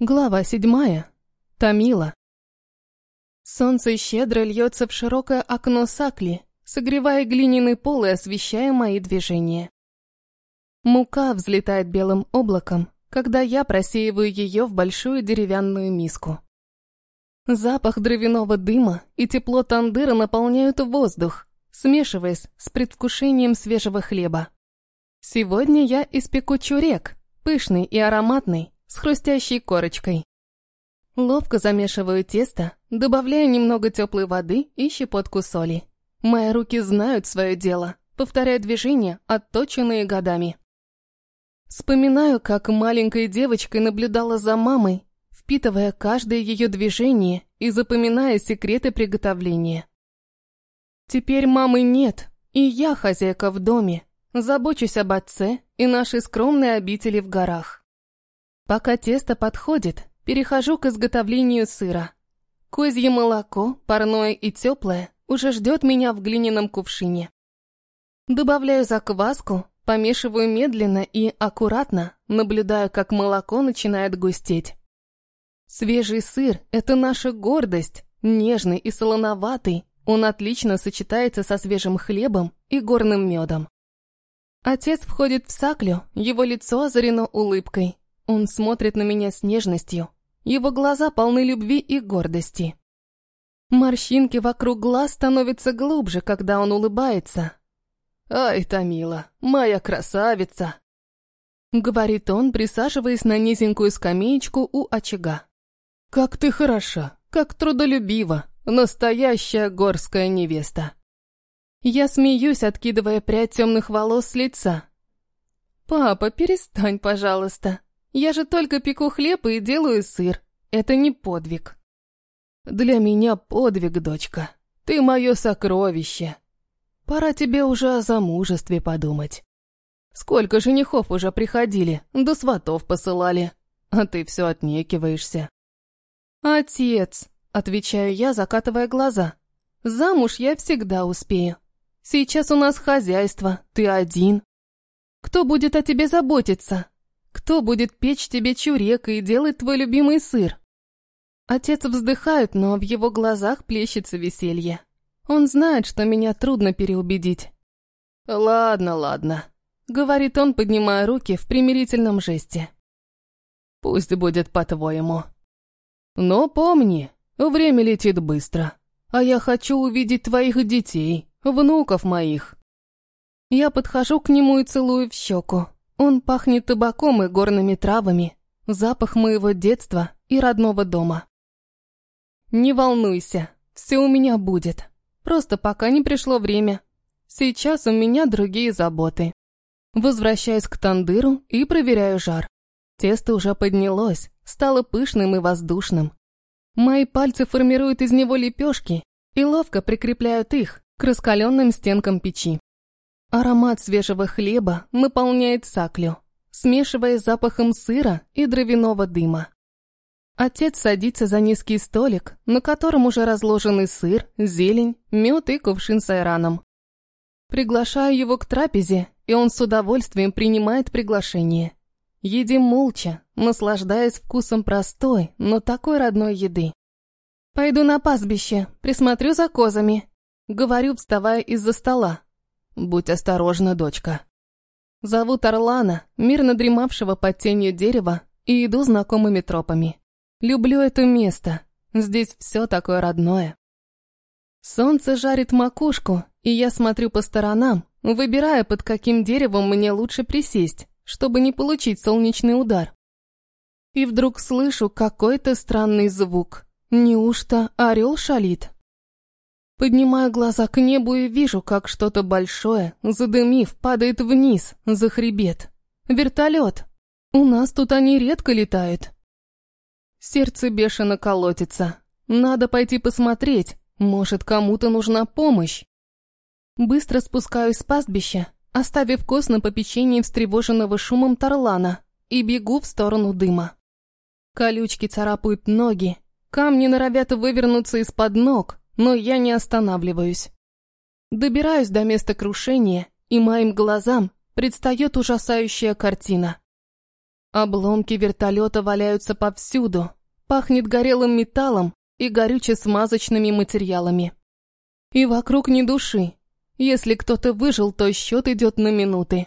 Глава седьмая. Тамила. Солнце щедро льется в широкое окно сакли, согревая глиняный пол и освещая мои движения. Мука взлетает белым облаком, когда я просеиваю ее в большую деревянную миску. Запах дровяного дыма и тепло тандыра наполняют воздух, смешиваясь с предвкушением свежего хлеба. Сегодня я испеку чурек, пышный и ароматный, с хрустящей корочкой. Ловко замешиваю тесто, добавляя немного теплой воды и щепотку соли. Мои руки знают свое дело, повторяя движения, отточенные годами. Вспоминаю, как маленькой девочкой наблюдала за мамой, впитывая каждое ее движение и запоминая секреты приготовления. Теперь мамы нет, и я хозяйка в доме, забочусь об отце и нашей скромной обители в горах. Пока тесто подходит, перехожу к изготовлению сыра. Козье молоко, парное и теплое, уже ждет меня в глиняном кувшине. Добавляю закваску, помешиваю медленно и аккуратно, наблюдая, как молоко начинает густеть. Свежий сыр – это наша гордость, нежный и солоноватый, он отлично сочетается со свежим хлебом и горным медом. Отец входит в саклю, его лицо озарено улыбкой, он смотрит на меня с нежностью. Его глаза полны любви и гордости. Морщинки вокруг глаз становятся глубже, когда он улыбается. «Ай, Тамила, моя красавица!» Говорит он, присаживаясь на низенькую скамеечку у очага. «Как ты хороша, как трудолюбива, настоящая горская невеста!» Я смеюсь, откидывая прядь темных волос с лица. «Папа, перестань, пожалуйста!» Я же только пеку хлеб и делаю сыр. Это не подвиг. Для меня подвиг, дочка. Ты мое сокровище. Пора тебе уже о замужестве подумать. Сколько женихов уже приходили, до сватов посылали, а ты все отнекиваешься. Отец, отвечаю я, закатывая глаза. Замуж я всегда успею. Сейчас у нас хозяйство, ты один. Кто будет о тебе заботиться? Кто будет печь тебе чурек и делать твой любимый сыр? Отец вздыхает, но в его глазах плещется веселье. Он знает, что меня трудно переубедить. «Ладно, ладно», — говорит он, поднимая руки в примирительном жесте. «Пусть будет по-твоему. Но помни, время летит быстро, а я хочу увидеть твоих детей, внуков моих». Я подхожу к нему и целую в щеку. Он пахнет табаком и горными травами, запах моего детства и родного дома. Не волнуйся, все у меня будет. Просто пока не пришло время. Сейчас у меня другие заботы. Возвращаюсь к тандыру и проверяю жар. Тесто уже поднялось, стало пышным и воздушным. Мои пальцы формируют из него лепешки и ловко прикрепляют их к раскаленным стенкам печи. Аромат свежего хлеба наполняет саклю, смешивая запахом сыра и дровяного дыма. Отец садится за низкий столик, на котором уже разложены сыр, зелень, мед и кувшин с айраном. Приглашаю его к трапезе, и он с удовольствием принимает приглашение. Едим молча, наслаждаясь вкусом простой, но такой родной еды. «Пойду на пастбище, присмотрю за козами», — говорю, вставая из-за стола. «Будь осторожна, дочка». Зовут Орлана, мирно дремавшего под тенью дерева, и иду знакомыми тропами. Люблю это место, здесь все такое родное. Солнце жарит макушку, и я смотрю по сторонам, выбирая, под каким деревом мне лучше присесть, чтобы не получить солнечный удар. И вдруг слышу какой-то странный звук. Неужто орел шалит? Поднимаю глаза к небу и вижу, как что-то большое, задымив, падает вниз, за хребет. Вертолет. У нас тут они редко летают. Сердце бешено колотится. Надо пойти посмотреть, может, кому-то нужна помощь. Быстро спускаюсь с пастбища, оставив коз на попечении встревоженного шумом тарлана, и бегу в сторону дыма. Колючки царапают ноги, камни норовят вывернуться из-под ног, но я не останавливаюсь. Добираюсь до места крушения, и моим глазам предстает ужасающая картина. Обломки вертолета валяются повсюду. Пахнет горелым металлом и горюче-смазочными материалами. И вокруг ни души. Если кто-то выжил, то счет идет на минуты.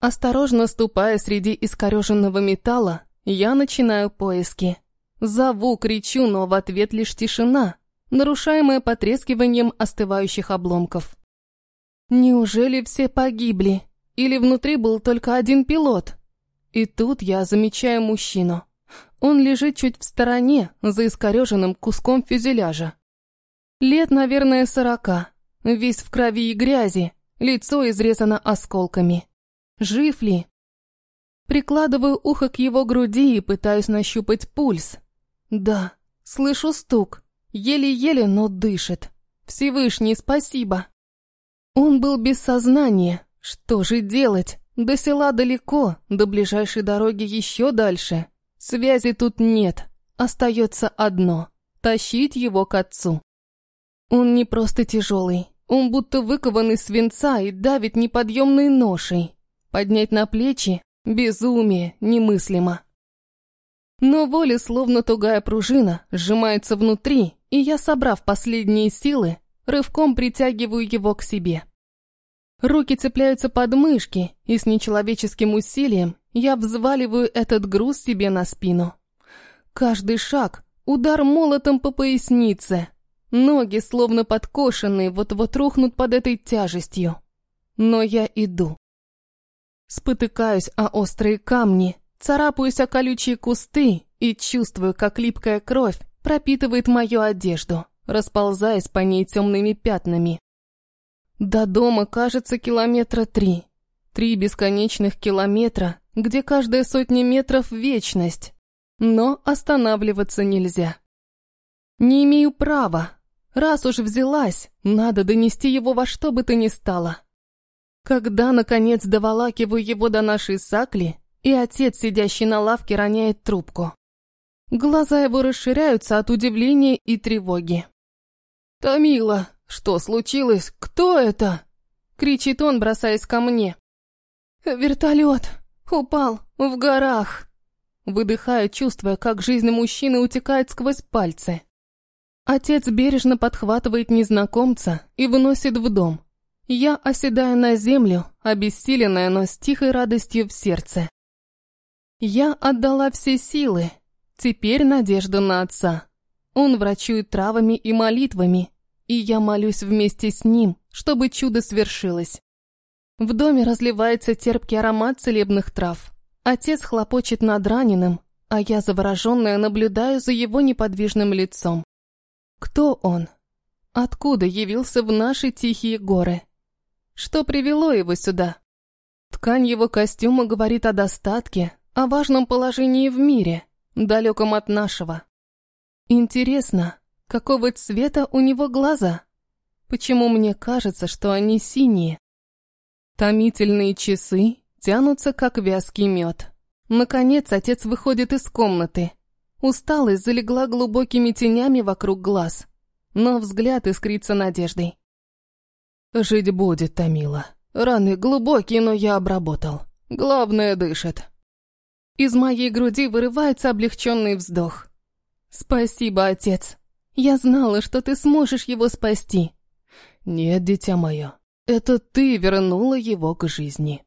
Осторожно ступая среди искореженного металла, я начинаю поиски. Зову, кричу, но в ответ лишь тишина, нарушаемая потрескиванием остывающих обломков. Неужели все погибли? Или внутри был только один пилот? И тут я замечаю мужчину. Он лежит чуть в стороне, за искореженным куском фюзеляжа. Лет, наверное, сорока. Весь в крови и грязи, лицо изрезано осколками. Жив ли? Прикладываю ухо к его груди и пытаюсь нащупать пульс. Да, слышу стук. Еле-еле, но дышит. Всевышний, спасибо. Он был без сознания. Что же делать? До села далеко, до ближайшей дороги еще дальше. Связи тут нет. Остается одно — тащить его к отцу. Он не просто тяжелый, он будто выкован из свинца и давит неподъемной ношей. Поднять на плечи — безумие, немыслимо. Но воля, словно тугая пружина, сжимается внутри, и я, собрав последние силы, рывком притягиваю его к себе. Руки цепляются под мышки, и с нечеловеческим усилием я взваливаю этот груз себе на спину. Каждый шаг — удар молотом по пояснице. Ноги, словно подкошенные, вот-вот рухнут под этой тяжестью. Но я иду. Спотыкаюсь о острые камни, царапаюсь о колючие кусты и чувствую, как липкая кровь пропитывает мою одежду, расползаясь по ней темными пятнами. До дома, кажется, километра три. Три бесконечных километра, где каждая сотня метров — вечность. Но останавливаться нельзя. Не имею права. Раз уж взялась, надо донести его во что бы то ни стало. Когда, наконец, доволакиваю его до нашей сакли, и отец, сидящий на лавке, роняет трубку. Глаза его расширяются от удивления и тревоги. «Томила, что случилось? Кто это?» Кричит он, бросаясь ко мне. «Вертолет! Упал! В горах!» Выдыхаю, чувствуя, как жизнь мужчины утекает сквозь пальцы. Отец бережно подхватывает незнакомца и выносит в дом. Я оседаю на землю, обессиленная, но с тихой радостью в сердце. Я отдала все силы. Теперь надежда на отца. Он врачует травами и молитвами, и я молюсь вместе с ним, чтобы чудо свершилось. В доме разливается терпкий аромат целебных трав. Отец хлопочет над раненым, а я, завороженная, наблюдаю за его неподвижным лицом. Кто он? Откуда явился в наши тихие горы? Что привело его сюда? Ткань его костюма говорит о достатке, о важном положении в мире, далеком от нашего. Интересно, Какого цвета у него глаза? Почему мне кажется, что они синие? Томительные часы тянутся, как вязкий мед. Наконец отец выходит из комнаты. Усталость залегла глубокими тенями вокруг глаз, но взгляд искрится надеждой. «Жить будет, Томила. Раны глубокие, но я обработал. Главное, дышит». Из моей груди вырывается облегченный вздох. «Спасибо, отец». Я знала, что ты сможешь его спасти. Нет, дитя мое, это ты вернула его к жизни.